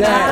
that.